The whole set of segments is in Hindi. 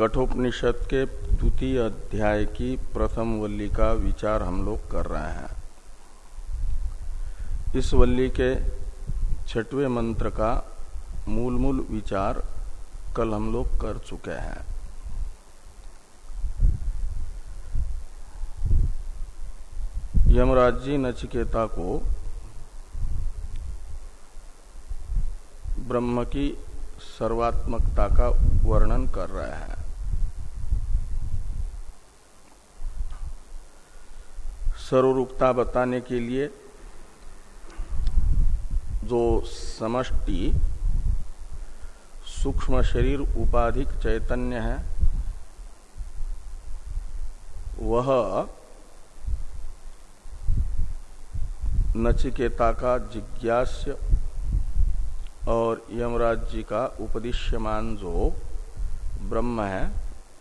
कठोपनिषद के द्वितीय अध्याय की प्रथम वल्ली का विचार हम लोग कर रहे हैं। इस वल्ली के छठवें मंत्र का मूल मूल विचार कल हम लोग कर चुके हैं। यमराज जी नचिकेता को ब्रह्म की सर्वात्मकता का वर्णन कर रहे हैं। सर्वरूपता बताने के लिए जो समष्टि, सूक्ष्म शरीर उपाधिक चैतन्य है, वह नचिकेता का जिज्ञास्य और यमराज जी का उपदिश्यमान जो ब्रह्म है,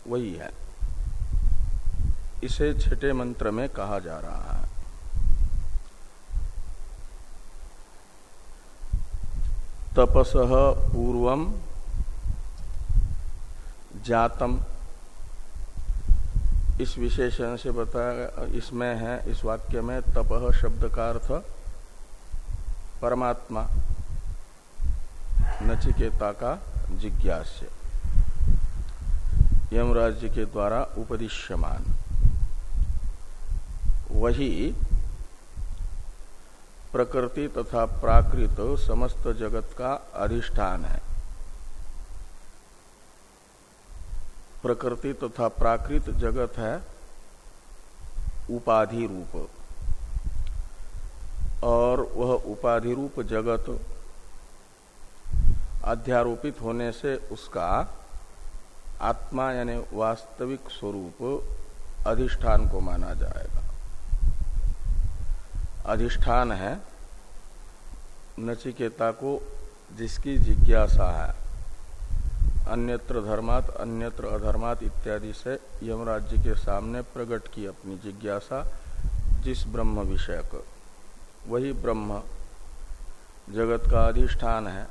वही है। इसे छठे मंत्र में कहा जा रहा है। तपस पूर्व जातम। इस विशेषण से बताया, इसमें है, इस वाक्य में तपह शब्द का अर्थ परमात्मा नचिकेता का जिज्ञास्य। यमराज्य के द्वारा उपदिश्यमान। वही प्रकृति तथा प्राकृत समस्त जगत का अधिष्ठान है। प्रकृति तथा प्राकृत जगत है उपाधि रूप। और वह उपाधि रूप जगत अध्यारोपित होने से उसका आत्मा यानी वास्तविक स्वरूप अधिष्ठान को माना जाएगा। अधिष्ठान है नचिकेता को जिसकी जिज्ञासा है। अन्यत्र धर्मात, अन्यत्र अधर्मात इत्यादि से यमराज्य के सामने प्रकट की अपनी जिज्ञासा, जिस ब्रह्म विषयक। वही ब्रह्म जगत का अधिष्ठान है।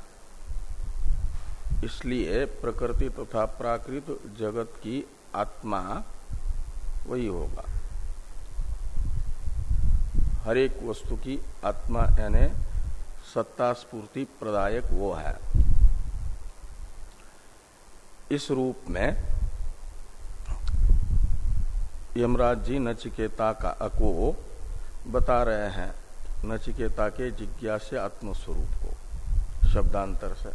इसलिए प्रकृति तथा प्राकृत जगत की आत्मा वही होगा। हर एक वस्तु की आत्मा यानी सत्ता स्पूर्ति प्रदायक वो है। इस रूप में यमराज जी नचिकेता का को बता रहे हैं, नचिकेता के जिज्ञास आत्मस्वरूप को, शब्दांतर से।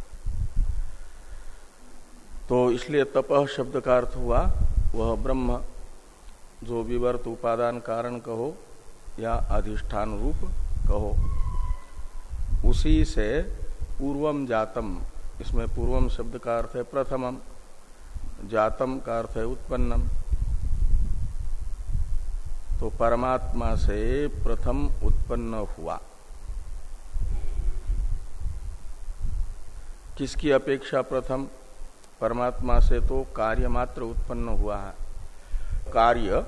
तो इसलिए तपह शब्द का अर्थ हुआ, वह ब्रह्म, जो विवर्त उपादान कारण कहो या अधिष्ठान रूप कहो। उसी से पूर्वम जातम, इसमें पूर्वम शब्द का अर्थ है प्रथमम, जातम का अर्थ है उत्पन्नम। तो परमात्मा से प्रथम उत्पन्न हुआ। किसकी अपेक्षा प्रथम? परमात्मा से तो कार्य मात्र उत्पन्न हुआ है। कार्य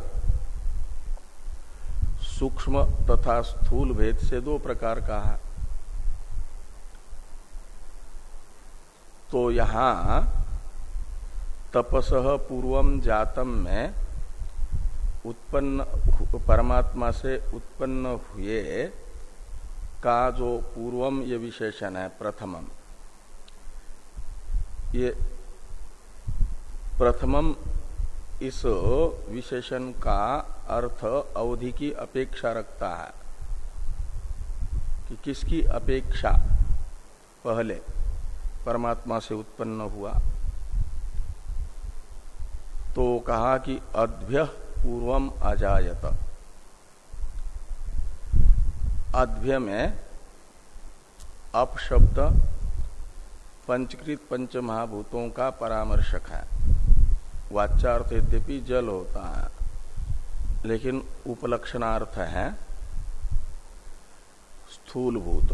सूक्ष्म तथा स्थूल भेद से दो प्रकार का है। तो यहाँ तपस पूर्वम जातम में उत्पन्न परमात्मा से उत्पन्न हुए का जो पूर्वम ये विशेषण है प्रथमम ये प्रथमम इस विशेषण का अर्थ अवधि की अपेक्षा रखता है। कि किसकी अपेक्षा पहले परमात्मा से उत्पन्न हुआ? तो कहा कि अद्भ्य पूर्वम अजायत। अद्भ्य में अपशब्द पंचकृत पंच महाभूतों का परामर्शक है। वाचार्थ यद्यपि जल होता है। लेकिन उपलक्षणार्थ है स्थूल भूत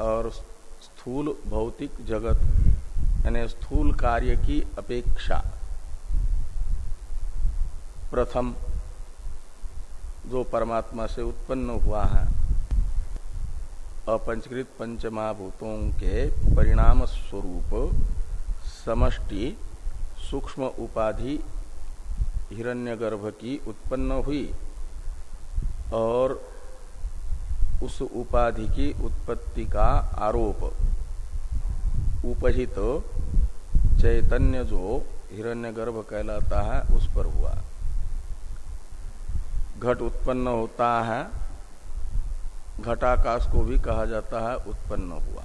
और स्थूल भौतिक जगत, यानी स्थूल कार्य की अपेक्षा, प्रथम जो परमात्मा से उत्पन्न हुआ है, अपंचकृत पंचमाभूतों के परिणाम स्वरूप समष्टि, सूक्ष्म उपाधि हिरण्यगर्भ की उत्पन्न हुई और उस उपाधि की उत्पत्ति का आरोप उपहित चैतन्य जो हिरण्यगर्भ कहलाता है, उस पर हुआ। घट उत्पन्न होता है, घटाकाश को भी कहा जाता है, उत्पन्न हुआ।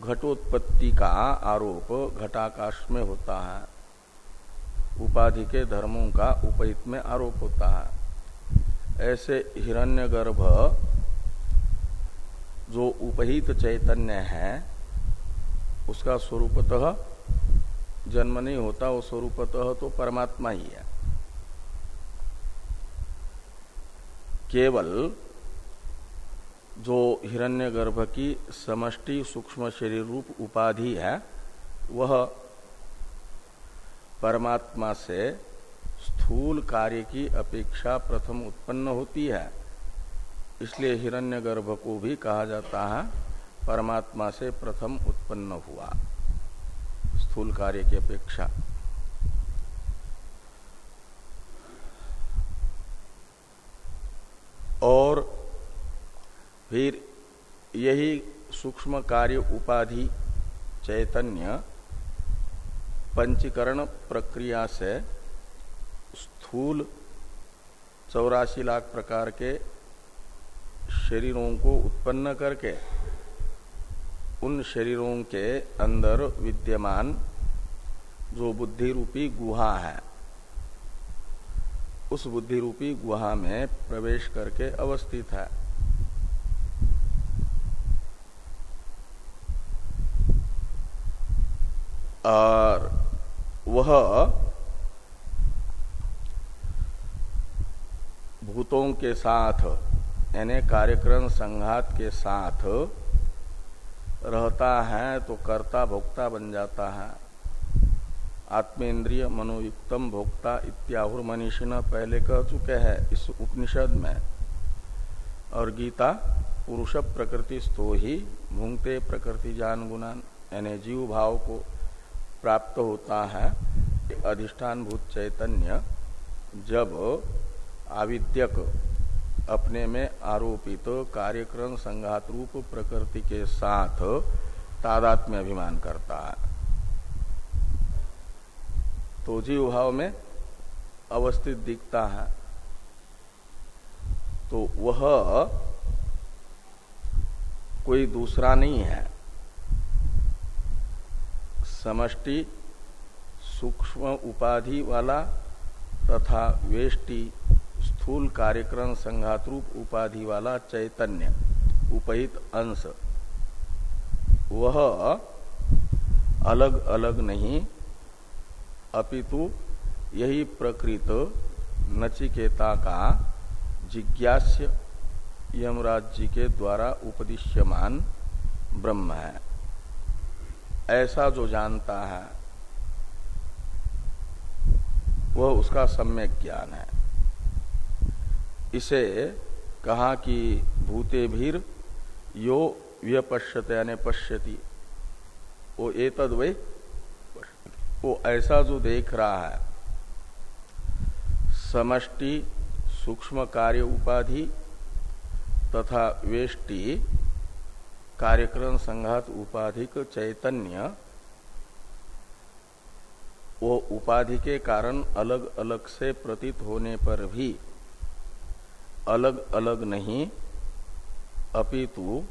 घटोत्पत्ति का आरोप घटाकाश में होता है। उपाधि के धर्मों का उपहित में आरोप होता है। ऐसे हिरण्यगर्भ जो उपहित चैतन्य है, उसका स्वरूपतः जन्म नहीं होता, वो स्वरूपतः तो परमात्मा ही है। केवल जो हिरण्यगर्भ की समष्टि सूक्ष्म शरीर रूप उपाधि है, वह परमात्मा से स्थूल कार्य की अपेक्षा प्रथम उत्पन्न होती है। इसलिए हिरण्यगर्भ को भी कहा जाता है, परमात्मा से प्रथम उत्पन्न हुआ। स्थूल कार्य की अपेक्षा। और फिर यही सूक्ष्म कार्य उपाधि चैतन्य पंचीकरण प्रक्रिया से स्थूल चौरासी लाख प्रकार के शरीरों को उत्पन्न करके, उन शरीरों के अंदर विद्यमान जो बुद्धि रूपी गुहा है, उस बुद्धि रूपी गुहा में प्रवेश करके अवस्थित है। और वह भूतों के साथ, यानी कार्यक्रम संघात के साथ रहता है तो कर्ता भोक्ता बन जाता है। आत्मेन्द्रिय मनोयुक्तम भोक्ता इत्याहुर मनीषी न पहले कह चुके हैं इस उपनिषद में। और गीता, पुरुष प्रकृति स्तो ही भूंगते प्रकृति जान गुणान यानी जीव भाव को प्राप्त होता है अधिष्ठान भूत चैतन्य जब आविद्यक अपने में आरोपित कार्यक्रम संघात रूप प्रकृति के साथ तादात्म्य अभिमान करता है। तो जीव भाव में अवस्थित दिखता है। तो वह कोई दूसरा नहीं है। समष्टि, सूक्ष्म उपाधि वाला तथा वेष्टि, स्थूल कार्यक्रम संघात रूप उपाधि वाला चैतन्य, उपहित अंश। वह अलग अलग नहीं, अपितु यही प्रकृत नचिकेता का जिज्ञास्य यमराज जी के द्वारा उपदिश्यमान ब्रह्म है। ऐसा जो जानता है, वह उसका सम्यक ज्ञान है। इसे कहा कि भूते भीर, यो व्यपश्यत यानी पश्यति। वो एतद वे वो ऐसा जो देख रहा है, समष्टि सूक्ष्म कार्य उपाधि तथा वेष्टि कार्यक्रम संघात उपाधिक चैतन्य। वो उपाधि के कारण अलग अलग से प्रतीत होने पर भी अलग अलग नहीं, अपितु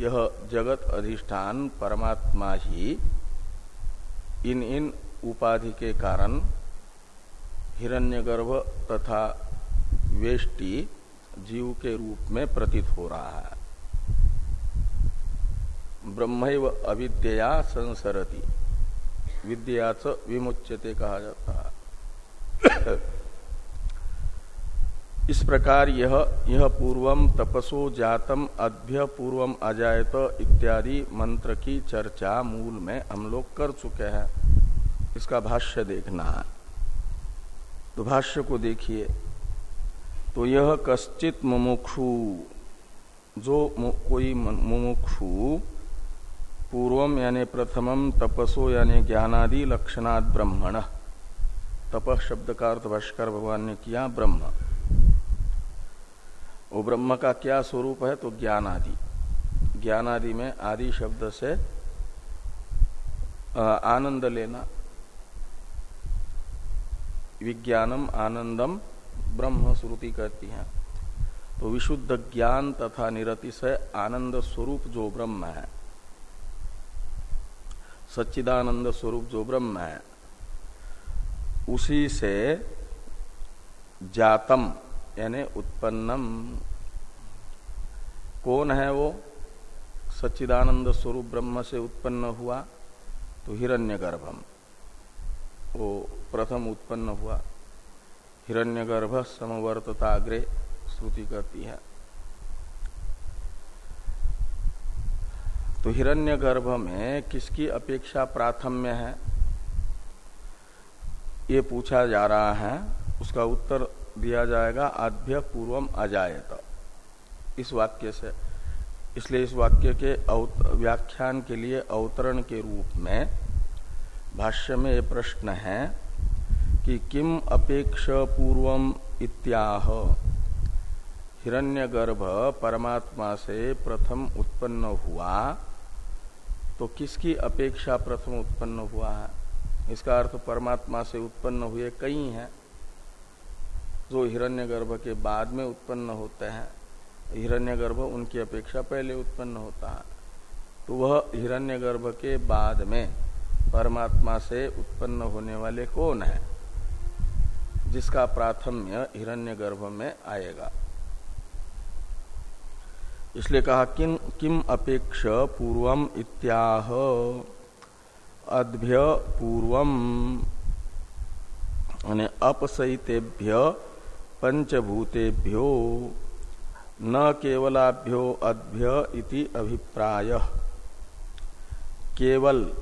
यह जगत अधिष्ठान परमात्मा ही इन इन उपाधि के कारण हिरण्यगर्भ तथा वेष्टि जीव के रूप में प्रतीत हो रहा है। ब्रह्म अविद्या संसरती। विद्या विमुच्यते कहा जाता है। इस प्रकार यह यह पूर्वम तपसो जातम अभ्य पूर्वम अजायत इत्यादि मंत्र की चर्चा मूल में हम लोग कर चुके हैं। इसका भाष्य देखना है। तो भाष्य को देखिए। तो यह कश्चित मुमुक्षु, जो कोई मुमुक्षु पूर्वम यानी प्रथमम तपसो यानी ज्ञानादि लक्षणात् ब्रह्मण। तप शब्द का अर्थ भाष्कर भगवान ने किया ब्रह्म। वो ब्रह्म का क्या स्वरूप है? तो ज्ञान आदि ज्ञान आदि में आदि शब्द से आनंद लेना। विज्ञानम आनंदम ब्रह्म श्रुति कहती है। तो विशुद्ध ज्ञान तथा निरतिशय आनंद स्वरूप जो ब्रह्म है सच्चिदानंद स्वरूप जो ब्रह्म है, उसी से जातम, यानी उत्पन्नम। कौन है वो? सच्चिदानंद स्वरूप ब्रह्म से उत्पन्न हुआ तो हिरण्यगर्भम। वो प्रथम उत्पन्न हुआ। हिरण्यगर्भ समवर्तताग्रे श्रुति कहती है। तो हिरण्यगर्भ में किसकी अपेक्षा प्राथम्य है? ये पूछा जा रहा है, उसका उत्तर दिया जाएगा, आद्य पूर्वम अजायत। इस वाक्य से, इसलिए इस वाक्य के व्याख्यान के लिए अवतरण के रूप में भाष्य में ये प्रश्न है कि किम अपेक्ष पूर्वम इत्याह? हिरण्यगर्भ परमात्मा से प्रथम उत्पन्न हुआ तो किसकी अपेक्षा प्रथम उत्पन्न हुआ है? इसका अर्थ परमात्मा से उत्पन्न हुए कई हैं, जो हिरण्यगर्भ के बाद में उत्पन्न होते हैं। हिरण्यगर्भ उनकी अपेक्षा पहले उत्पन्न होता है। तो वह हिरण्यगर्भ के बाद में परमात्मा से उत्पन्न होने वाले कौन है? जिसका प्राथम्य हिरण्यगर्भ में आएगा। इसलिए कहा किन किम अपेक्ष पूर्वम इत्याह? अद्भ्य पूर्वम। अपसहितेभ्य, पंचभूतेभ्यो, न केवलाभ्यो अद्भ्य इति अभिप्राय। केवल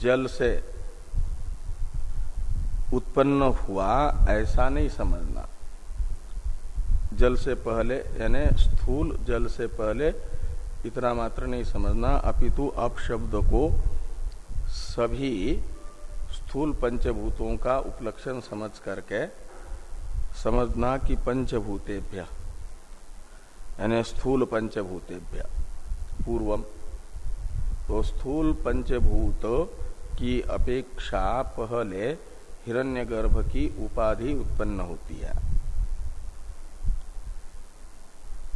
जल से उत्पन्न हुआ ऐसा नहीं समझना। जल से पहले, यानी स्थूल जल से पहले, इतना मात्र नहीं समझना। अपितु अप शब्द को सभी स्थूल पंचभूतों का उपलक्षण समझ करके समझना कि पंचभूतेभ्य, यानी स्थूल पंचभूतेभ्य, पूर्वम। तो स्थूल पंचभूत की अपेक्षा पहले हिरण्यगर्भ की उपाधि उत्पन्न होती है।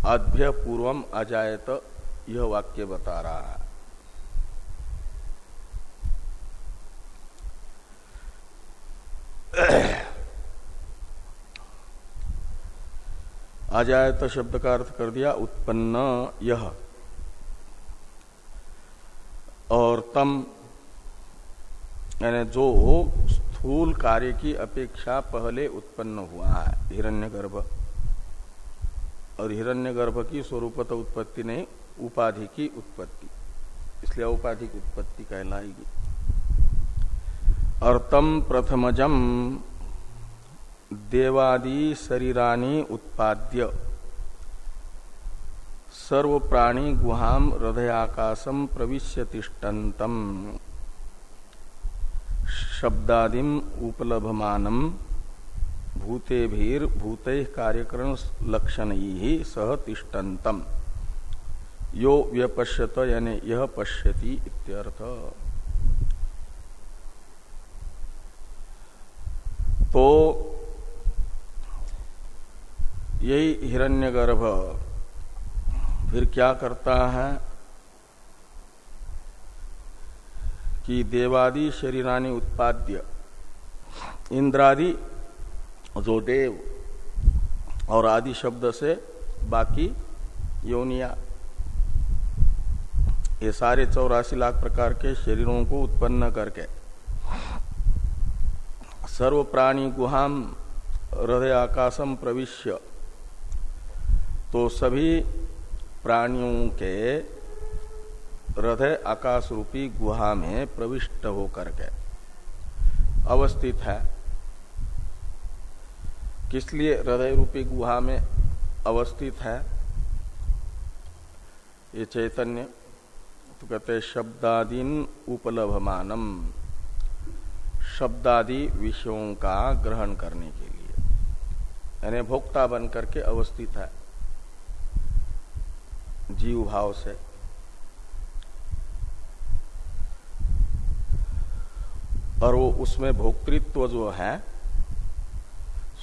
अभ्य पूर्वम अजायत, यह वाक्य बता रहा है। अजायत शब्द का अर्थ कर दिया, उत्पन्न, यह। और तम, यानी जो स्थूल कार्य की अपेक्षा पहले उत्पन्न हुआ है, हिरण्यगर्भ। और हिरण्यगर्भ की स्वरूपत उत्पत्ति नहीं, उपाधि की उत्पत्ति। इसलिए औपाधिक उत्पत्ति कहलाएगी। और तम प्रथमजम देवादि शरीरानी उत्पाद्य। सर्व प्राणी गुहाम हृदयाकाशम प्रविश्य तिष्ठन्तम शब्दादिम उपलभमानम। भूते भीर भूत कार्यक्रम लक्षण ही सह तिष्ठन्तम। यो व्यपश्यत यानी यह पश्यति इत्यर्थ। तो यही हिरण्यगर्भ। फिर क्या करता है? कि देवादि शरीरानी उत्पाद्य। इंद्रादि जो देव और आदि शब्द से बाकी योनिया। ये सारे चौरासी लाख प्रकार के शरीरों को उत्पन्न करके। सर्व प्राणी गुहाम हृदय आकाशम प्रविश्य। तो सभी प्राणियों के हृदय आकाश रूपी गुहा में प्रविष्ट होकर के अवस्थित है। किस लिए हृदय रूपी गुहा में अवस्थित है? ये चैतन्य तो कहते शब्दादीन उपलभमानम शब्दादि विषयों का ग्रहण करने के लिए। यानी भोक्ता बन करके अवस्थित है। जीव भाव से। और वो उसमें भोक्तृत्व जो है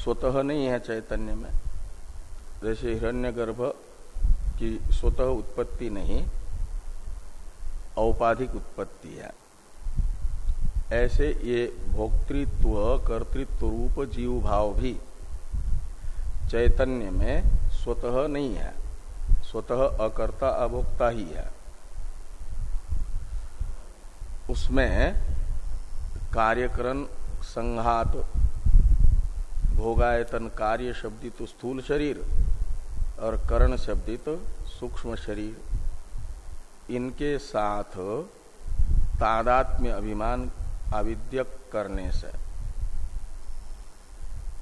स्वतः नहीं है चैतन्य में। जैसे हिरण्यगर्भ की स्वतः उत्पत्ति नहीं, औपाधिक उत्पत्ति है। ऐसे ये भोक्तृत्व, कर्तृत्व रूप जीव भाव भी चैतन्य में स्वतः नहीं है। स्वतः अकर्ता अभोक्ता ही है। उसमें कार्यकरण संघात भोगायतन कार्य शब्दित स्थूल शरीर और करण शब्दित सूक्ष्म शरीर। इनके साथ तादात्म्य अभिमान अविद्यक करने से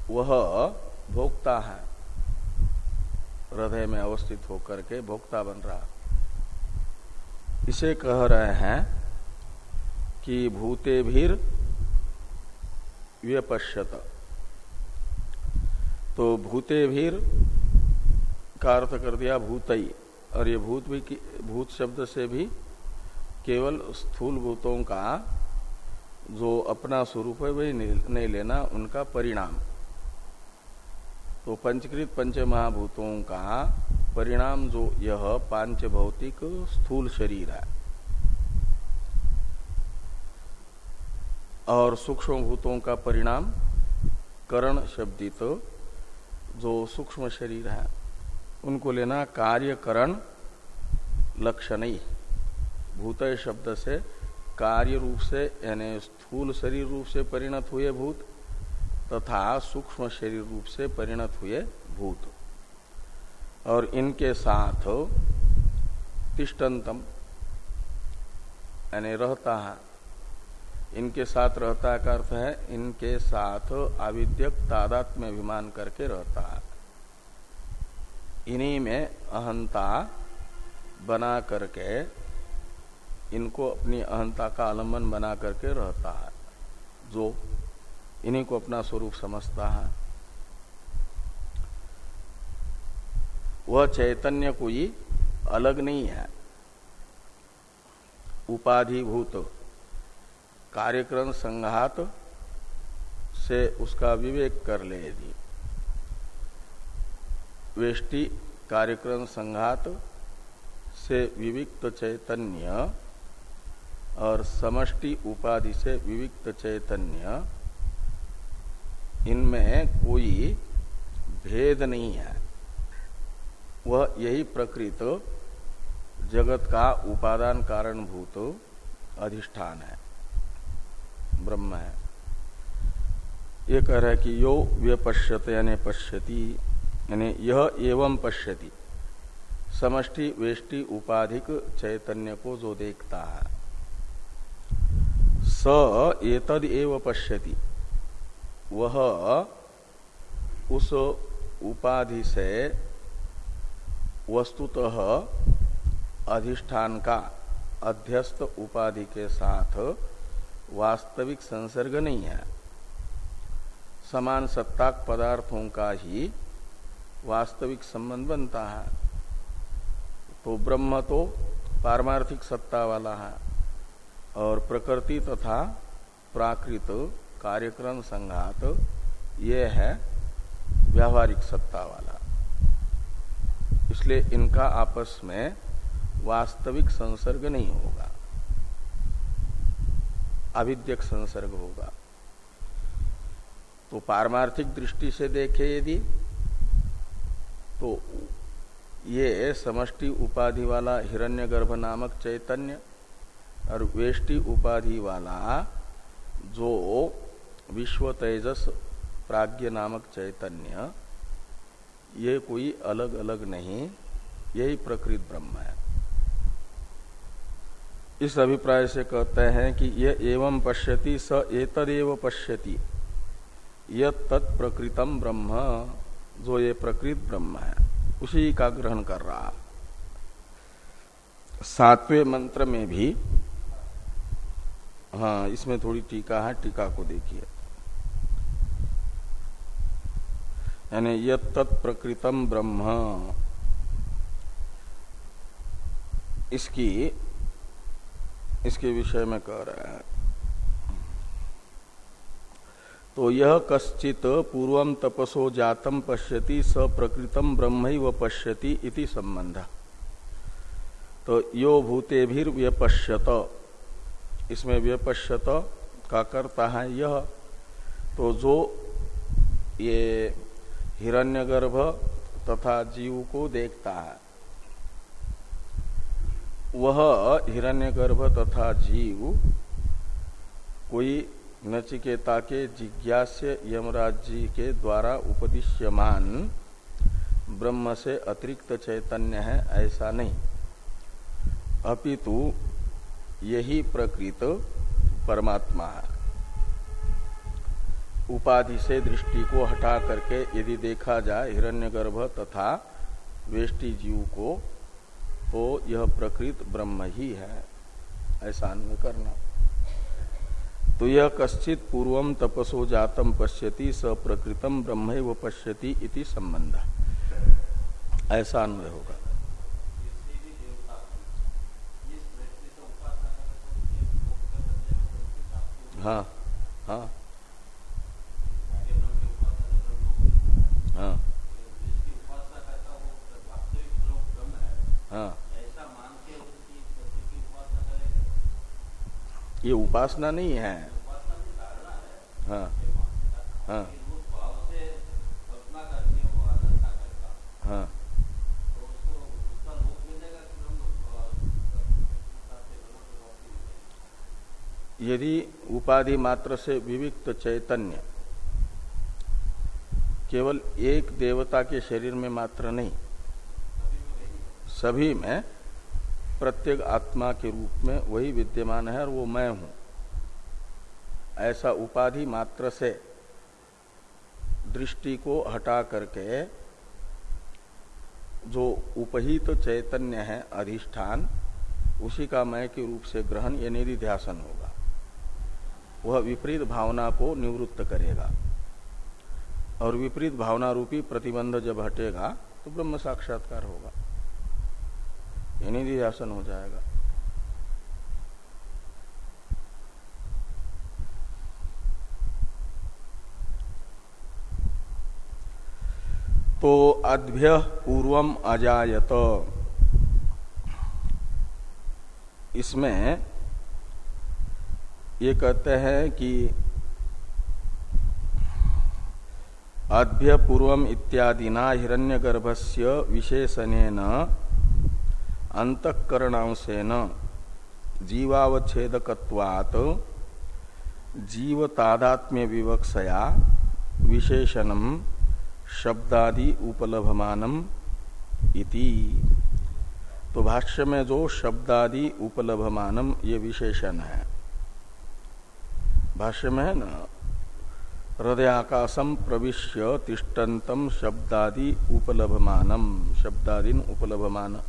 वह भोक्ता है। हृदय में अवस्थित होकर के भोक्ता बन रहा। इसे कह रहे हैं कि भूते भीर व्यपश्यत। तो भूते भीर का अर्थ कर दिया भूतई। और ये भूत भी भूत शब्द से भी केवल स्थूल भूतों का जो अपना स्वरूप है, वही नहीं लेना, उनका परिणाम। तो पंचकृत पंच महाभूतों का परिणाम जो यह पाँच भौतिक स्थूल शरीर है। और सूक्ष्म भूतों का परिणाम करण शब्दित जो सूक्ष्म शरीर है, उनको लेना कार्यकरण लक्ष्य नहीं भूत शब्द से कार्य रूप से, यानी स्थूल शरीर रूप से परिणत हुए भूत, तथा सूक्ष्म शरीर रूप से परिणत हुए भूत। और इनके साथ तिष्टंतम यानी रहता है। इनके साथ रहता का अर्थ है, इनके साथ आविद्यक तादात में अभिमान करके रहता। है इन्हीं में अहंता बना करके इनको अपनी अहंता का आलंबन बना करके रहता है, जो इन्हीं को अपना स्वरूप समझता है। वह चैतन्य कोई अलग नहीं है। उपाधिभूत कार्यक्रम संघात से उसका विवेक कर ले यदि। वेष्टि कार्यक्रम संघात से विविक्त चैतन्य और समष्टि उपाधि से विविक्त चैतन्य, इनमें कोई भेद नहीं है। वह यही प्रकृत जगत का उपादान कारणभूत अधिष्ठान है। ब्रह्म है। ये कह रहा है कि यो व्यपश्यत यानी पश्यति, यानी यह एवं पश्यति। समष्टि, वेष्टि, उपाधिक, चैतन्य को जो देखता है। स एतद एव पश्यति। वह उस उपाधि से वस्तुतः अधिष्ठान का अध्यस्त उपाधि के साथ वास्तविक संसर्ग नहीं है। समान सत्ताक पदार्थों का ही वास्तविक संबंध बनता है। तो ब्रह्म तो पारमार्थिक सत्ता वाला है और प्रकृति तथा प्राकृत कार्यक्रम संघात ये है व्यावहारिक सत्ता वाला। इसलिए इनका आपस में वास्तविक संसर्ग नहीं होगा। अविद्यक संसर्ग होगा। तो पारमार्थिक दृष्टि से देखे यदि तो ये समष्टि उपाधि वाला हिरण्यगर्भ नामक चैतन्य और वेष्टि उपाधि वाला जो विश्व तेजस प्राज्ञ नामक चैतन्य, ये कोई अलग अलग नहीं, यही प्रकृत ब्रह्म है। इस अभिप्राय से कहते हैं कि ये एवं पश्यति, स एतदेव पश्यति। यत तत्प्रकृतम ब्रह्म, जो ये प्रकृत ब्रह्म है, उसी का ग्रहण कर रहा। सातवें मंत्र में भी हाँ इसमें थोड़ी टीका है, टीका को देखिए। यानी यत प्रकृतम ब्रह्म। इसकी इसके विषय में कह रहे हैं। तो यह कश्चित पूर्व तपसो जातम पश्यति, स प्रकृतम ब्रह्म पश्यति इति संबंध। तो यो भूते भी व्यपश्यत इसमें व्यपश्यत का करता है यह। तो जो ये हिरण्यगर्भ तथा जीव को देखता है वह हिरण्यगर्भ तथा जीव कोई नचिकेता के जिज्ञास्य यमराज जी के द्वारा उपदिश्यमान, ब्रह्म से अतिरिक्त चैतन्य है, ऐसा नहीं। अपितु यही प्रकृत परमात्मा है। उपाधि से दृष्टि को हटा करके यदि देखा जाए, हिरण्यगर्भ तथा वेष्टि जीव को तो यह प्रकृत ब्रह्म ही है, ऐसा अन्वय करना। तो यह कश्चित पूर्व तपसो जातम पश्यति, स प्रकृतम ब्रह्म व पश्यति इति संबंध। ऐसा अन्वय होगा। हाँ हाँ। हाँ। हाँ। ये उपासना नहीं है। हाँ। हाँ। हाँ। यदि उपाधि मात्र से विविक्त चैतन्य केवल एक देवता के शरीर में मात्र नहीं सभी में प्रत्येक आत्मा के रूप में वही विद्यमान है और वो मैं हूँ। ऐसा उपाधि मात्र से दृष्टि को हटा करके जो उपहित तो चैतन्य है, अधिष्ठान, उसी का मय के रूप से ग्रहण या निधि ध्यासन होगा। वह विपरीत भावना को निवृत्त करेगा। और विपरीत भावना रूपी प्रतिबंध जब हटेगा तो ब्रह्म साक्षात्कार होगा। निधि ध्यासन हो जाएगा। तो अद्भ्य पूर्वम अजायत। इसमें ये कहते हैं कि अद्भ्य पूर्वम इत्यादिना हिरण्यगर्भस्य विशेषणेन अंतकरणांशेन जीवावच्छेदकत्वात् जीवतादात्म्य विवक्षया विशेषणम शब्दादि उपलभमानम इति। तो भाष्य में जो शब्दादि उपलभमानम, ये विशेषण है। भाष्य में है ना हृदयाकाशम प्रविश्य तिष्टन्तम शब्दादि उपलभमानम, शब्दादीन उपलभमान।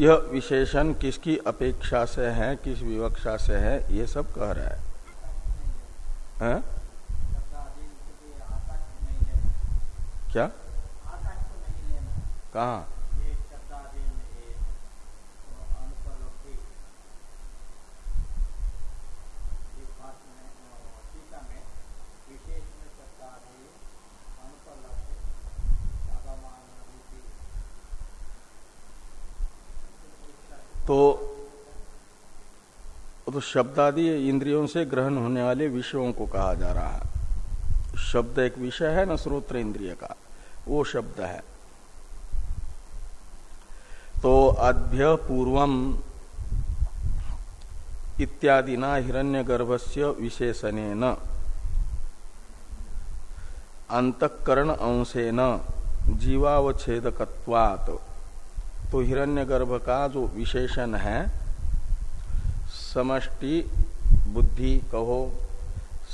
यह विशेषण किसकी अपेक्षा से है किस विवक्षा से है ये सब कह रहा है, है? क्या? कहा? तो तो शब्दादि इंद्रियों से ग्रहण होने वाले विषयों को कहा जा रहा है। शब्द एक विषय है, ना स्रोत्र इंद्रिय का। वो शब्द है। तो अभ्य पूर्वम इत्यादि न हिरण्य गर्भस्य विशेषण अंतकरण अंशेन, जीवावच्छेदकत्वात्। तो हिरण्यगर्भ का जो विशेषण है, समष्टि बुद्धि कहो,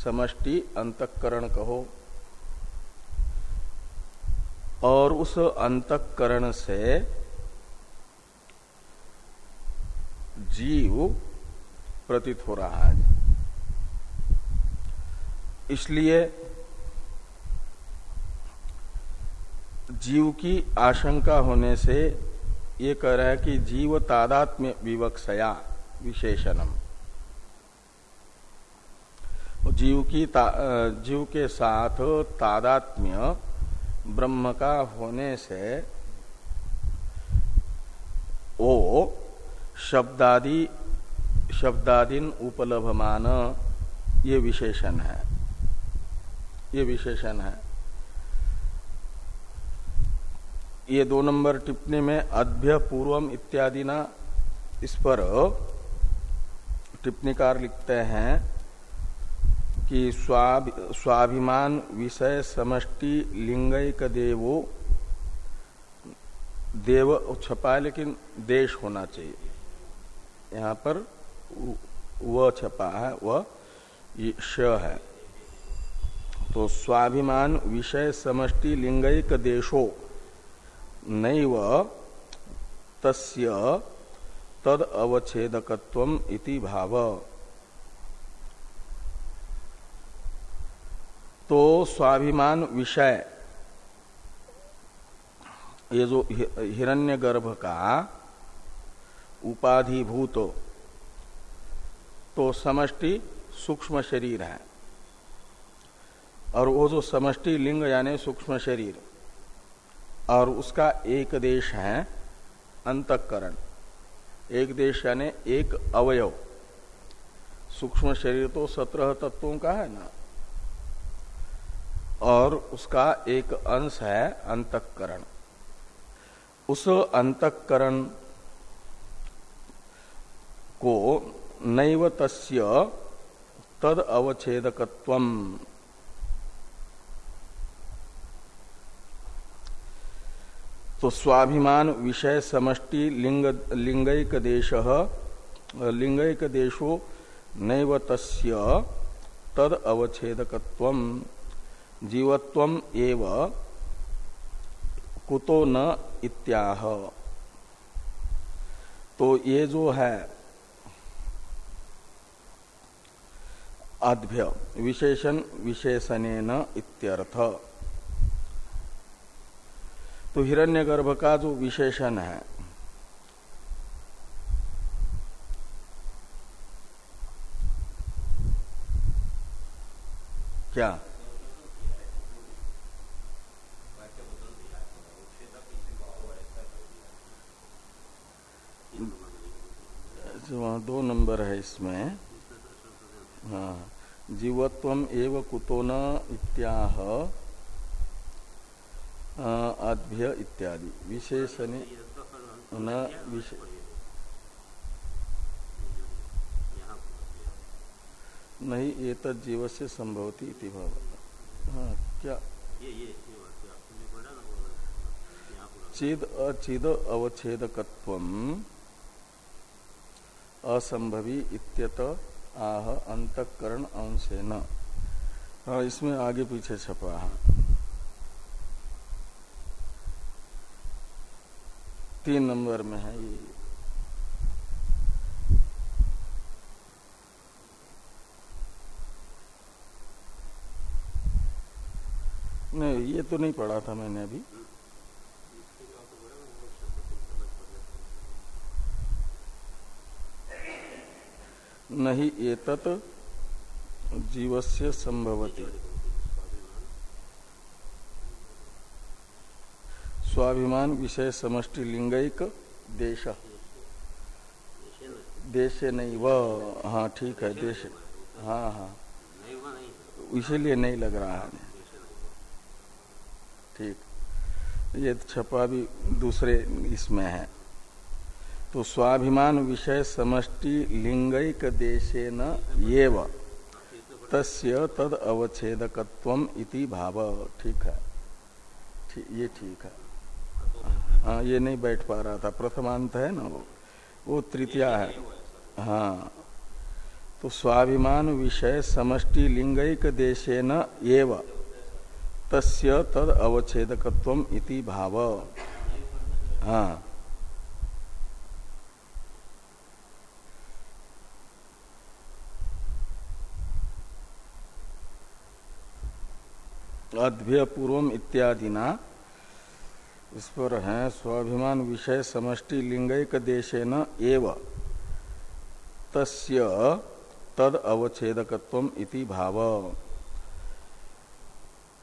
समष्टि अंतकरण कहो। और उस अंतकरण से जीव प्रतीत हो रहा है। इसलिए जीव की आशंका होने से ये कह रहा है कि जीव तादात्म्य विवक्षया विशेषणम। जीव की जीव के साथ तादात्म्य ब्रह्म का होने से वो शब्दादि, शब्दादीन उपलभमान, ये विशेषण है। ये विशेषण है। ये दो नंबर टिप्पणी में अभ्य पूर्वम इत्यादि ना इस पर टिप्पणीकार लिखते हैं कि स्वाभि, स्वाभिमान विषय समष्टि लिंगैक देवो देव छपा लेकिन देश होना चाहिए। यहाँ पर व छपा है वह श है। तो स्वाभिमान विषय समष्टि लिंगैक देशो। नैव तस्य तद अवच्छेदकत्व इति भाव। तो स्वाभिमान विषय, ये जो हिरण्यगर्भ का उपाधिभूत तो समष्टि सूक्ष्म शरीर है। और वो जो समष्टि लिंग यानी सूक्ष्म शरीर और उसका एक देश है अंतकरण। एक देश यानी एक अवयव। सूक्ष्म शरीर तो सत्रह तत्वों का है ना? और उसका एक अंश है अंतकरण। उस अंतकरण को नैव तस्य तद अवच्छेदकत्वम तो स्वाभिमान, विषय, समष्टि, लिंग, लिंगैक देश, लिंगैक देशो नैव तस्य तद अवच्छेदकत्व जीवत्व एव कुतो न इत्याह। तो ये जो है अद्भ्य विशेषण विशेषण इत्यर्थ। तो हिरण्यगर्भ का जो विशेषण है। क्या? दो नंबर है इसमें। हाँ। जीवत्व एव कुतो न इत्याह। आद्य इत्यादि। विशेषण न नहीं, ये जीव से संभवती इति भाव। हाँ क्या? चिद, अचिद अवच्छेदकत्व असंभवी इत्यत आह अंतकरण अंशे न हाँ इसमें आगे पीछे छपा है। तीन नंबर में है ये। नहीं, ये तो नहीं पढ़ा था मैंने अभी। नहीं ये तत् जीवस्य संभवती। स्वाभिमान विषय समष्टि लिंगैक देश। देश नहीं, वह हाँ ठीक है, देश। हाँ हाँ। इसीलिए नहीं लग रहा है। ठीक। ये छपा भी दूसरे इसमें है। तो स्वाभिमान विषय समष्टि लिंगैक देशे न ये तस्य तद अवच्छेदकत्व इति भाव। ठीक है। ये ठीक है। हाँ ये नहीं बैठ पा रहा था। प्रथमांत है ना वो। वो तृतीया है। हाँ। तो स्वाभिमान विषय समष्टि लिंगिक देशे न एव। तस्य तद अवच्छेदकत्व इति भाव। हाँ। अद्भ्य पूर्व इत्यादि ना इस पर है, स्वाभिमान विषय समष्टि लिंगैक देशे न एव। तस्य तद अवच्छेदकत्व इति भाव।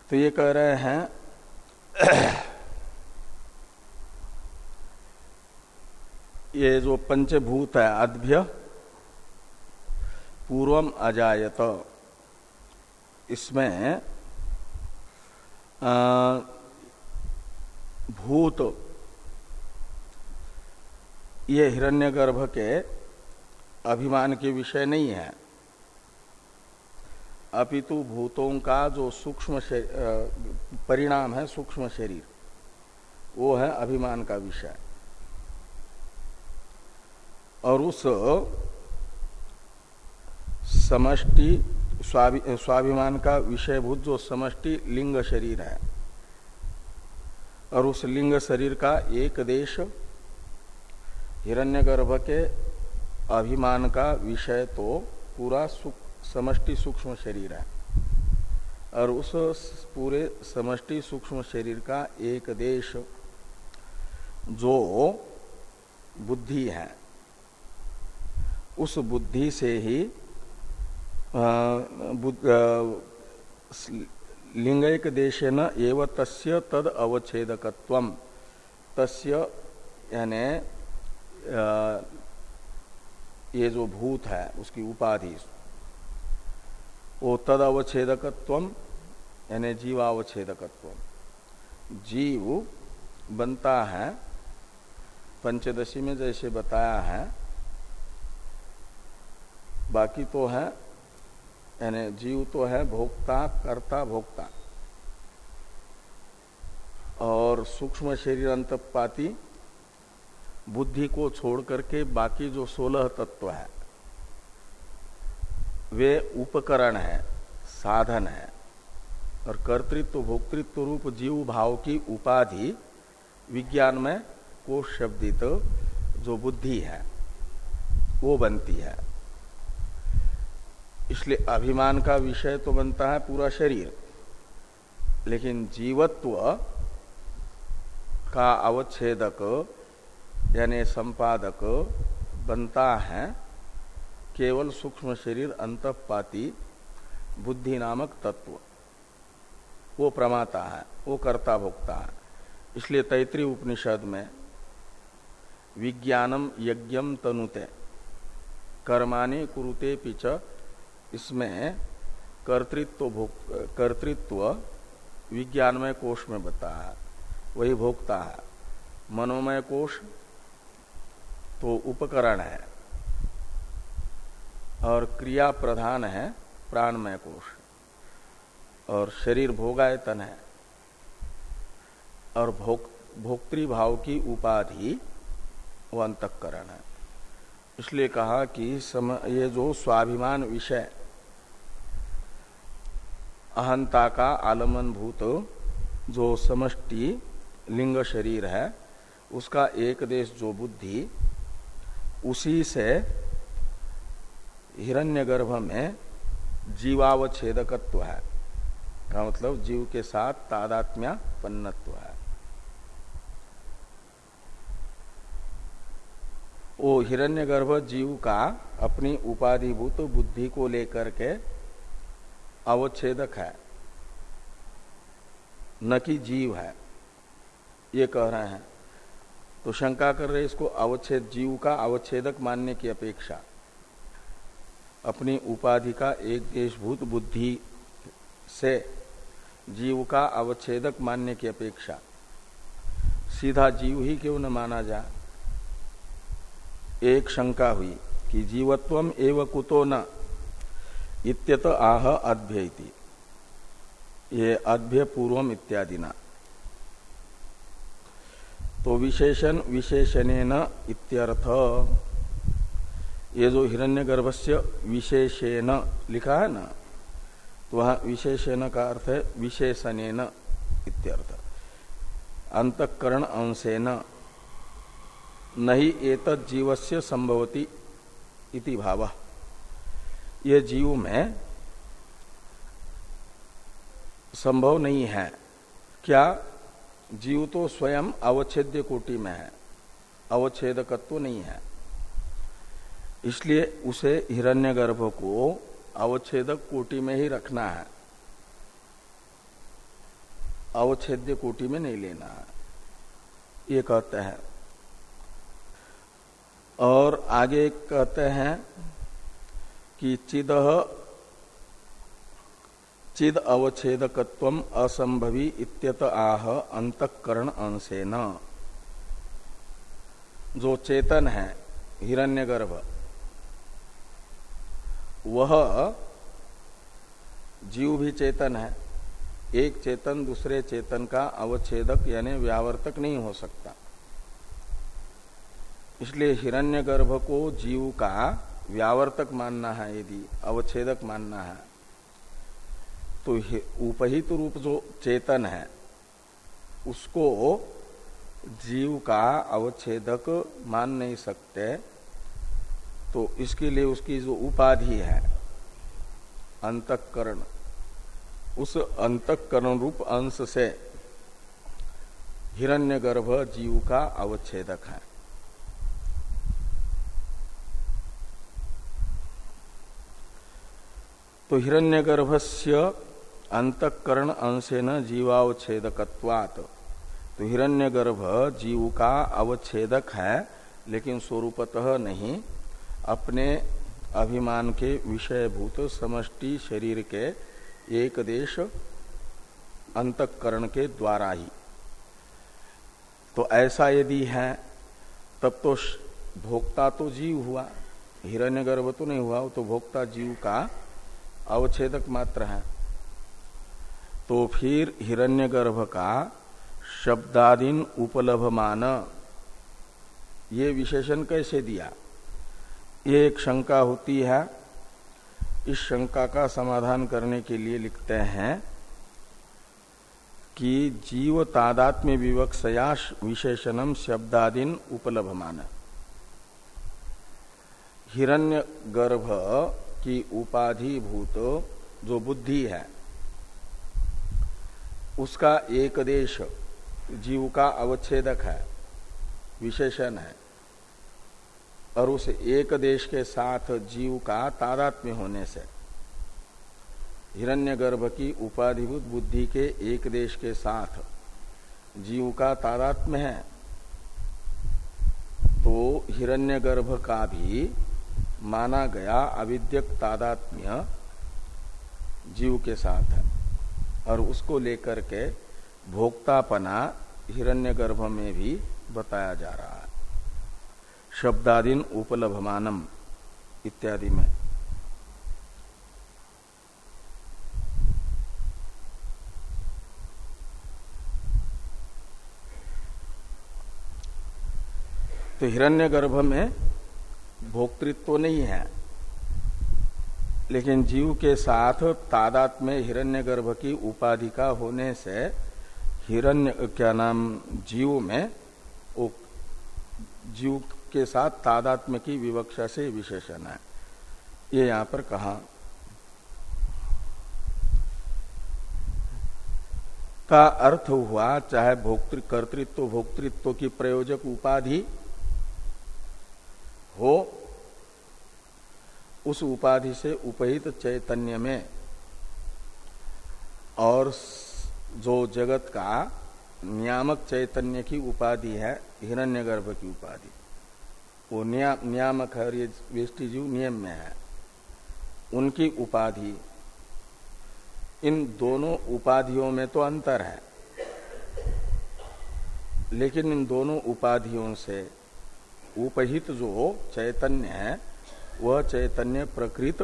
तो ये कह रहे हैं, ये जो पंचभूत है अद्भ्य पूर्वम अजायत। इसमें भूत। ये हिरण्यगर्भ के अभिमान के विषय नहीं है। अपितु भूतों का जो सूक्ष्म परिणाम है सूक्ष्म शरीर, वो है अभिमान का विषय। और उस समष्टि स्वाभिमान का विषयभूत जो समष्टि लिंग शरीर है और उस लिंग शरीर का एक देश हिरण्यगर्भ के अभिमान का विषय तो पूरा सुख, समष्टि सूक्ष्म शरीर है। और उस पूरे समष्टि सूक्ष्म शरीर का एक देश जो बुद्धि है, उस बुद्धि से ही लिंगैक देशेन एव तस्य तद अवच्छेदकत्व। तस्य, यानी ये जो भूत है, उसकी उपाधि। वो तद अवच्छेदकत्व, यानी जीवावच्छेदकत्व। जीव बनता है, पंचदशी में जैसे बताया है, बाकी तो है यानी जीव तो है भोक्ता, कर्ता, भोक्ता। और सूक्ष्म शरीर अंतपाती, बुद्धि को छोड़ करके बाकी जो सोलह तत्व है, वे उपकरण है, साधन है। और कर्तृत्व, भोक्तृत्व रूप जीव भाव की उपाधि विज्ञान में कोष शब्दित जो बुद्धि है, वो बनती है। इसलिए अभिमान का विषय तो बनता है पूरा शरीर। लेकिन जीवत्व का अवच्छेदक, यानी संपादक बनता है केवल सूक्ष्म शरीर, अंतपाती बुद्धि नामक तत्व। वो प्रमाता है, वो कर्ता भोक्ता है। इसलिए तैतृय उपनिषद में विज्ञानम यज्ञम तनुते, कर्माणि कुरुते पिच इसमें कर्तृत्व कर्तृत्व विज्ञानमय कोष में बताया है। वही भोक्ता है। मनोमय कोष तो उपकरण है और क्रिया प्रधान है प्राणमय कोष। और शरीर भोगायतन है। और भोक भोक्तृभाव की उपाधि वो अंतकरण है। इसलिए कहा कि सम, ये जो स्वाभिमान विषय अहंता का आलमन भूत, जो समष्टि लिंग शरीर है, उसका एक देश जो बुद्धि, उसी से हिरण्यगर्भ में जीवावच्छेदकत्व है। का मतलब जीव के साथ तादात्म्या पन्नत्व है। वो हिरण्यगर्भ जीव का अपनी उपाधिभूत बुद्धि को लेकर के अवच्छेदक है। न कि जीव है। ये कह रहे हैं। तो शंका कर रहे इसको अवच्छेद, जीव का अवच्छेदक मानने की अपेक्षा। अपनी उपाधि का एक देशभूत बुद्धि से जीव का अवच्छेदक मानने की अपेक्षा। सीधा जीव ही क्यों न माना जा एक शंका हुई कि जीवत्वम एवं कुतो न। इत्यत आह अद्भ्य ये अद्भ्य पूर्वम इत्यादि ना तो विशेषण विशेषण इत्यर्थ। ये जो हिरण्यगर्भ से विशेषेण लिखा है ना तो वहाँ विशेषण का अर्थ है विशेषण इत्यर्थ। अंतकरण अंशेन नहीं एतत् संभवती इति भाव। ये जीव में संभव नहीं है। क्या जीव तो स्वयं अवच्छेद्य कोटि में है, अवच्छेदकत्व नहीं है। इसलिए उसे हिरण्यगर्भ को अवच्छेदक कोटि में ही रखना है। अवच्छेद्य कोटि में नहीं लेना है, ये कहते हैं। और आगे कहते हैं कि चिद चिद अवच्छेदकत्व असंभवी इत्यत आह अंतकरण अंशेन। जो चेतन है, हिरण्यगर्भ, वह जीव भी चेतन है। एक चेतन दूसरे चेतन का अवच्छेदक यानी व्यावर्तक नहीं हो सकता। इसलिए हिरण्यगर्भ को जीव का व्यावर्तक मानना है यदि, अवच्छेदक मानना है तो उपहित रूप जो चेतन है, उसको जीव का अवच्छेदक मान नहीं सकते तो इसके लिए उसकी जो उपाधि है, अंतकरण, उस अंतकरण रूप अंश से हिरण्यगर्भ जीव का अवच्छेदक है। तो हिरण्यगर्भस्य अंतकरण अंशेन जीवावच्छेदकत्वात्। तो हिरण्यगर्भ जीव का अवच्छेदक है, लेकिन स्वरूपतः नहीं। अपने अभिमान के विषयभूत समष्टि शरीर के एक देश अंतकरण के द्वारा ही। तो ऐसा यदि है, तब तो भोक्ता तो जीव हुआ। हिरण्यगर्भ तो नहीं हुआ तो भोक्ता जीव का अवच्छेदक मात्र है। तो फिर हिरण्यगर्भ का शब्दादीन उपलभमान, ये विशेषण कैसे दिया? ये एक शंका होती है। इस शंका का समाधान करने के लिए लिखते हैं कि जीव तादात्म्य विवक्षया विशेषणम शब्दादीन उपलभमान। हिरण्य गर्भ की उपाधि भूत जो बुद्धि है, उसका एक देश जीव का अवच्छेदक है, विशेषण है, और उस एक देश के साथ जीव का तादात्म्य होने से, हिरण्यगर्भ की उपाधिभूत बुद्धि के एक देश के साथ जीव का तादात्म्य है तो हिरण्यगर्भ का भी माना गया अविद्यक तादात्म्य जीव के साथ है। और उसको लेकर के भोक्तापना हिरण्यगर्भ में भी बताया जा रहा है। शब्दादीन उपलभमानम इत्यादि में। तो हिरण्यगर्भ में भोक्तृत्व नहीं है। लेकिन जीव के साथ तादात में हिरण्यगर्भ की उपाधि का होने से हिरण्य, क्या नाम, जीव में जीव के साथ तादात्म्य की विवक्षा से विशेषण है। ये यहाँ पर कहा। का अर्थ हुआ, चाहे भोक्तृ, कर्तृत्व, भोक्तृत्व की प्रयोजक उपाधि हो उस उपाधि से उपहित चैतन्य में। और जो जगत का नियामक चैतन्य की उपाधि है हिरण्यगर्भ की उपाधि वो निया, नियामक है और ये वेष्टि जीव नियम में है। उनकी उपाधि इन दोनों उपाधियों में तो अंतर है लेकिन इन दोनों उपाधियों से उपहित जो चैतन्य है, वह चैतन्य प्रकृत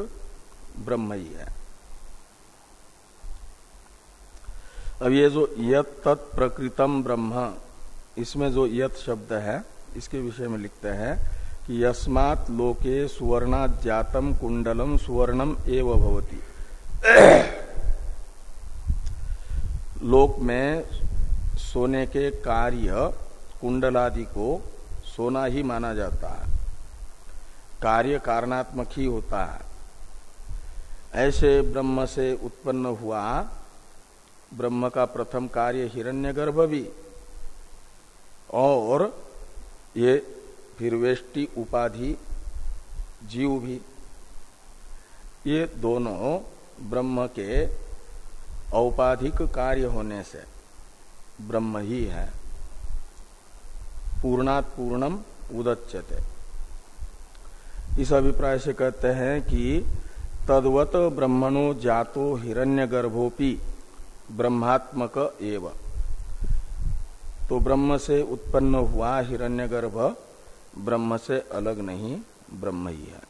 ब्रह्म ही है। अब ये जो यत तत्प्रकृतम ब्रह्म, इसमें जो यत शब्द है, इसके विषय में लिखते हैं कि यस्मात् लोके सुवर्णाजातम कुंडलम सुवर्णम एव भवती। लोक में सोने के कार्य कुंडलादि को सोना ही माना जाता है। कार्य कारणात्मक ही होता है। ऐसे ब्रह्म से उत्पन्न हुआ ब्रह्म का प्रथम कार्य हिरण्यगर्भ भी। और ये फिर वेष्टि उपाधि जीव भी। ये दोनों ब्रह्म के औपाधिक कार्य होने से ब्रह्म ही है। पूर्णात पूर्णम उदच्यते। इस अभिप्राय से कहते हैं कि तद्वत ब्रह्मणो जातो हिरण्यगर्भोपि ब्रह्मात्मक एव। तो ब्रह्म से उत्पन्न हुआ हिरण्यगर्भ ब्रह्म से अलग नहीं, ब्रह्म ही है।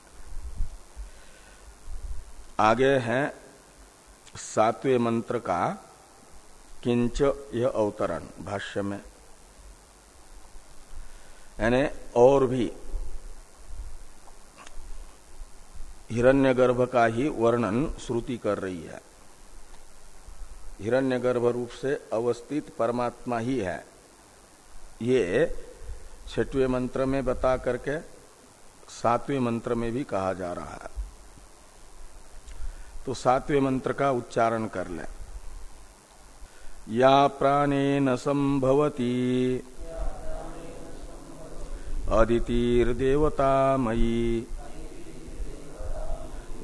आगे है सातवें मंत्र का किंच यह अवतरण भाष्य में। यानी और भी हिरण्यगर्भ का ही वर्णन श्रुति कर रही है। हिरण्यगर्भ रूप से अवस्थित परमात्मा ही है। ये छठवें मंत्र में बता करके सातवें मंत्र में भी कहा जा रहा है। तो सातवें मंत्र का उच्चारण कर ले। या प्राणेन संभवती अदितिर्देवतामयी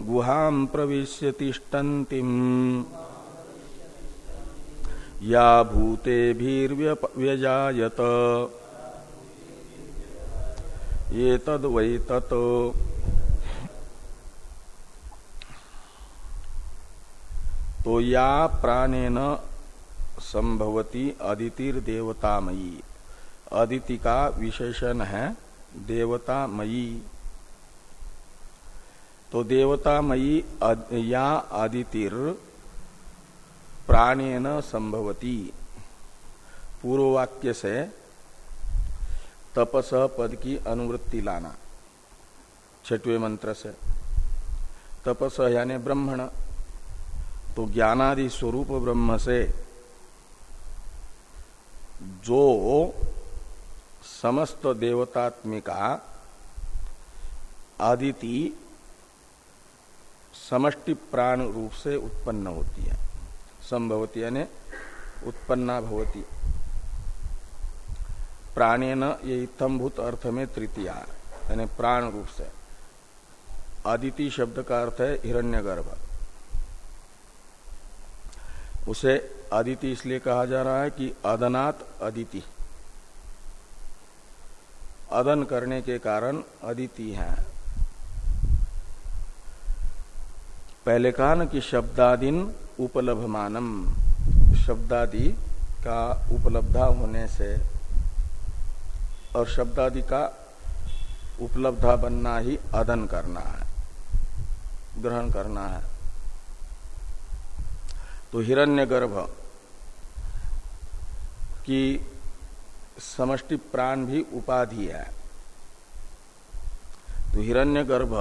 गुहां प्रविश्य तिष्ठन्तिम या भूते भीर्व्यजायत ये तद वै तत्। तो या प्राणेन संभवती अदितिर देवतामयी अदिति का विशेषण है, देवतामयी। तो देवतामयी या अदितिर प्राणेन संभवती। पूर्ववाक्य से तपस पद की अनुवृत्ति लाना। छठवें मंत्र से तपस यानी ब्रह्मण। तो ज्ञानादि स्वरूप ब्रह्म से जो समस्त देवतात्मिका आदिति समष्टि प्राण रूप से उत्पन्न होती है। संभवती यानी उत्पन्ना भवती। प्राणेन ये इतमभूत अर्थ में तृतीया, यानी प्राण रूप से। आदिति शब्द का अर्थ है हिरण्यगर्भ। उसे अदिति इसलिए कहा जा रहा है कि अदनात अदिति। अदन करने के कारण अदिति है। पहले कहा न कि शब्दादीन उपलब्धमानम। शब्दादि का उपलब्धा होने से और शब्दादि का उपलब्धा बनना ही अदन करना है, ग्रहण करना है। तो हिरण्यगर्भ की समष्टि प्राण भी उपाधि है। तो हिरण्यगर्भ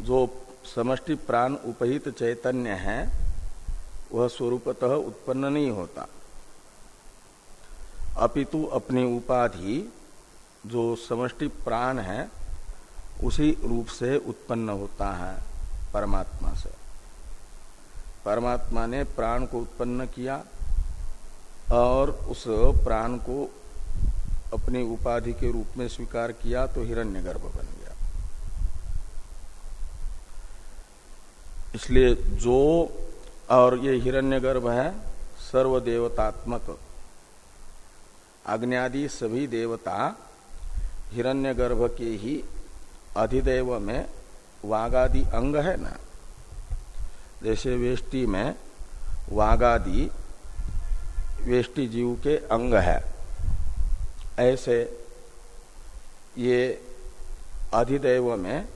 जो समष्टि प्राण उपहित चैतन्य है, वह स्वरूपतः उत्पन्न नहीं होता। अपितु अपनी उपाधि जो समष्टि प्राण है, उसी रूप से उत्पन्न होता है परमात्मा से। परमात्मा ने प्राण को उत्पन्न किया और उस प्राण को अपनी उपाधि के रूप में स्वीकार किया तो हिरण्यगर्भ बन गया। इसलिए जो और ये हिरण्यगर्भ है सर्वदेवतात्मक अग्नि सभी देवता हिरण्यगर्भ के ही अधिदेव में वागादि अंग है ना। जैसे वेष्टि में वागादि वेष्टि जीव के अंग है। ऐसे ये अधिदेव में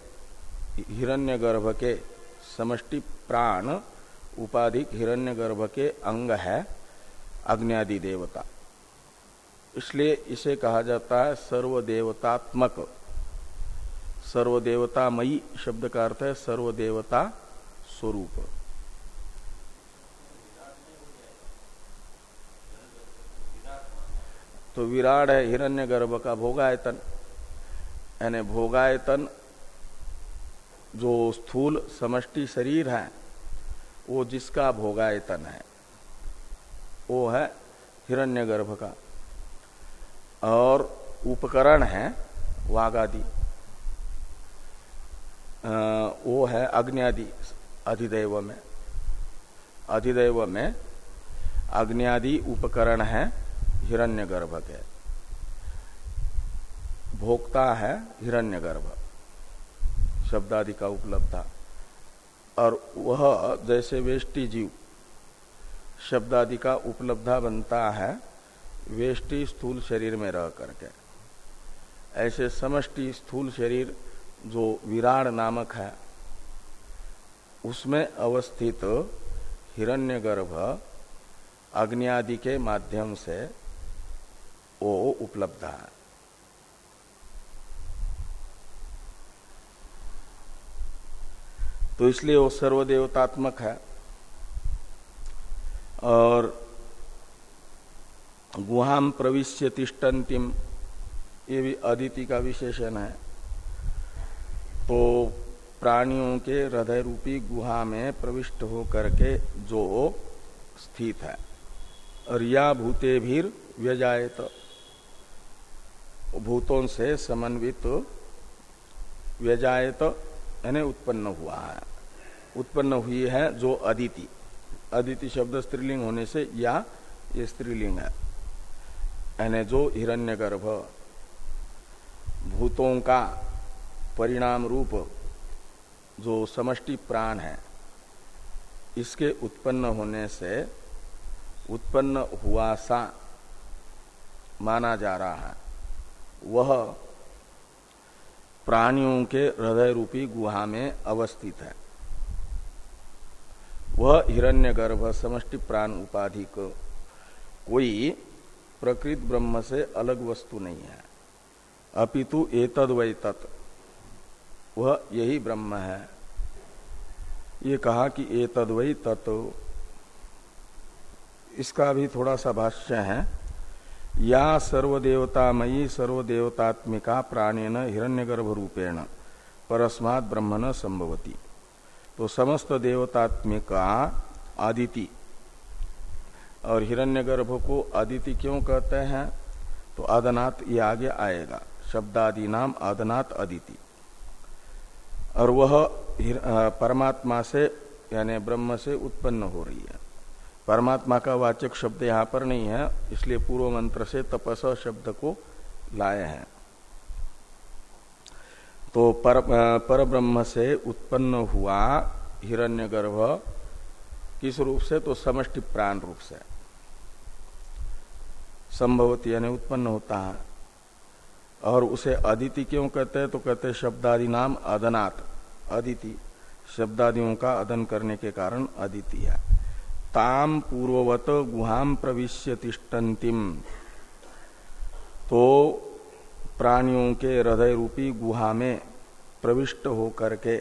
हिरण्यगर्भ के समष्टि प्राण उपाधिक हिरण्यगर्भ के अंग है अग्नि देवता। इसलिए इसे कहा जाता है सर्वदेवतात्मक। सर्वदेवतामयी शब्द का अर्थ है सर्वदेवता स्वरूप। तो विराट है हिरण्य गर्भ का भोगायतन। यानी भोगायतन जो स्थूल समष्टि शरीर है, वो जिसका भोगायतन है, वो है हिरण्य गर्भ का। और उपकरण है वाघादि वो है अग्नि अधिदेव में। अधिदेव में अग्नि उपकरण है हिरण्यगर्भ के। भोक्ता है हिरण्यगर्भ, शब्दादि का उपलब्धा और वह जैसे वेष्टि जीव, शब्दादि का उपलब्धा बनता है वेष्टि स्थूल शरीर में रह करके। ऐसे समष्टि स्थूल शरीर जो विराड नामक है, उसमें अवस्थित हिरण्यगर्भ अग्नि आदि के माध्यम से वो उपलब्ध है। तो इसलिए वो सर्वदेवतात्मक है। और गुहाम प्रविश्य तिष्टंतिम ये भी अदिति का विशेषण है। तो प्राणियों के हृदय रूपी गुहा में प्रविष्ट होकर के जो स्थित है और या भूते भीर व्यजायत भूतों से समन्वित व्यजायत यानी उत्पन्न हुआ है। उत्पन्न हुई है जो अदिति। अदिति शब्द स्त्रीलिंग होने से या ये स्त्रीलिंग है। यानी जो हिरण्यगर्भ, भूतों का परिणाम रूप जो समष्टि प्राण है, इसके उत्पन्न होने से उत्पन्न हुआ सा माना जा रहा है। वह प्राणियों के हृदय रूपी गुहा में अवस्थित है। वह हिरण्यगर्भ समष्टि प्राण उपाधि को कोई प्रकृत ब्रह्म से अलग वस्तु नहीं है। अपितु एतद वै तत्। वह यही ब्रह्म है। ये कहा कि एतद वै तत्। इसका भी थोड़ा सा भाष्य है। या सर्वदेवतामयी सर्वदेवतात्मिका प्राणेन हिरण्यगर्भ रूपेण परस्मात् ब्रह्म न संभवती। तो समस्त देवतात्मिका आदिति और हिरण्यगर्भ को आदिति क्यों कहते हैं? तो आदनात ये आगे आएगा। शब्दादि नाम आदनात अदिति और वह परमात्मा से, यानी ब्रह्म से उत्पन्न हो रही है। परमात्मा का वाचक शब्द यहाँ पर नहीं है इसलिए पूर्व मंत्र से तपस शब्द को लाए हैं। तो पर, पर ब्रह्म से उत्पन्न हुआ हिरण्यगर्भ किस रूप से? तो समष्टि प्राण रूप से। संभवती यानी उत्पन्न होता है। और उसे अदिति क्यों कहते हैं? तो कहते हैं शब्दादि नाम अदनात। अदिति शब्दादियों का अदन करने के कारण अदिति है। ताम पूर्ववत गुहाम प्रविश्य तिष्टंतिम तो प्राणियों के हृदय रूपी गुहा में प्रविष्ट होकर के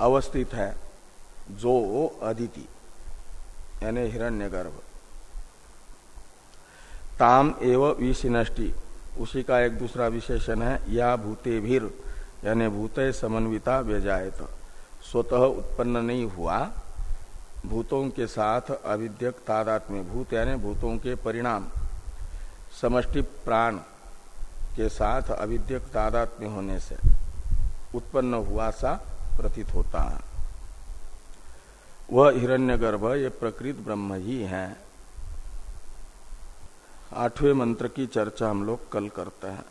अवस्थित है जो अदिति, यानी हिरण्यगर्भ। ताम एव विशिनष्टि उसी का एक दूसरा विशेषण है, या भूते भीर यानी भूत समन्विता व्यजायत। स्वतः उत्पन्न नहीं हुआ भूतों के साथ अविद्यक तादात्म्य भूत, यानी भूतों के परिणाम, समष्टि प्राण के साथ अविद्यक तादात्म्य होने से उत्पन्न हुआ सा प्रतीत होता है। वह हिरण्यगर्भ, ये प्रकृत ब्रह्म ही है। आठवें मंत्र की चर्चा हम लोग कल करते हैं।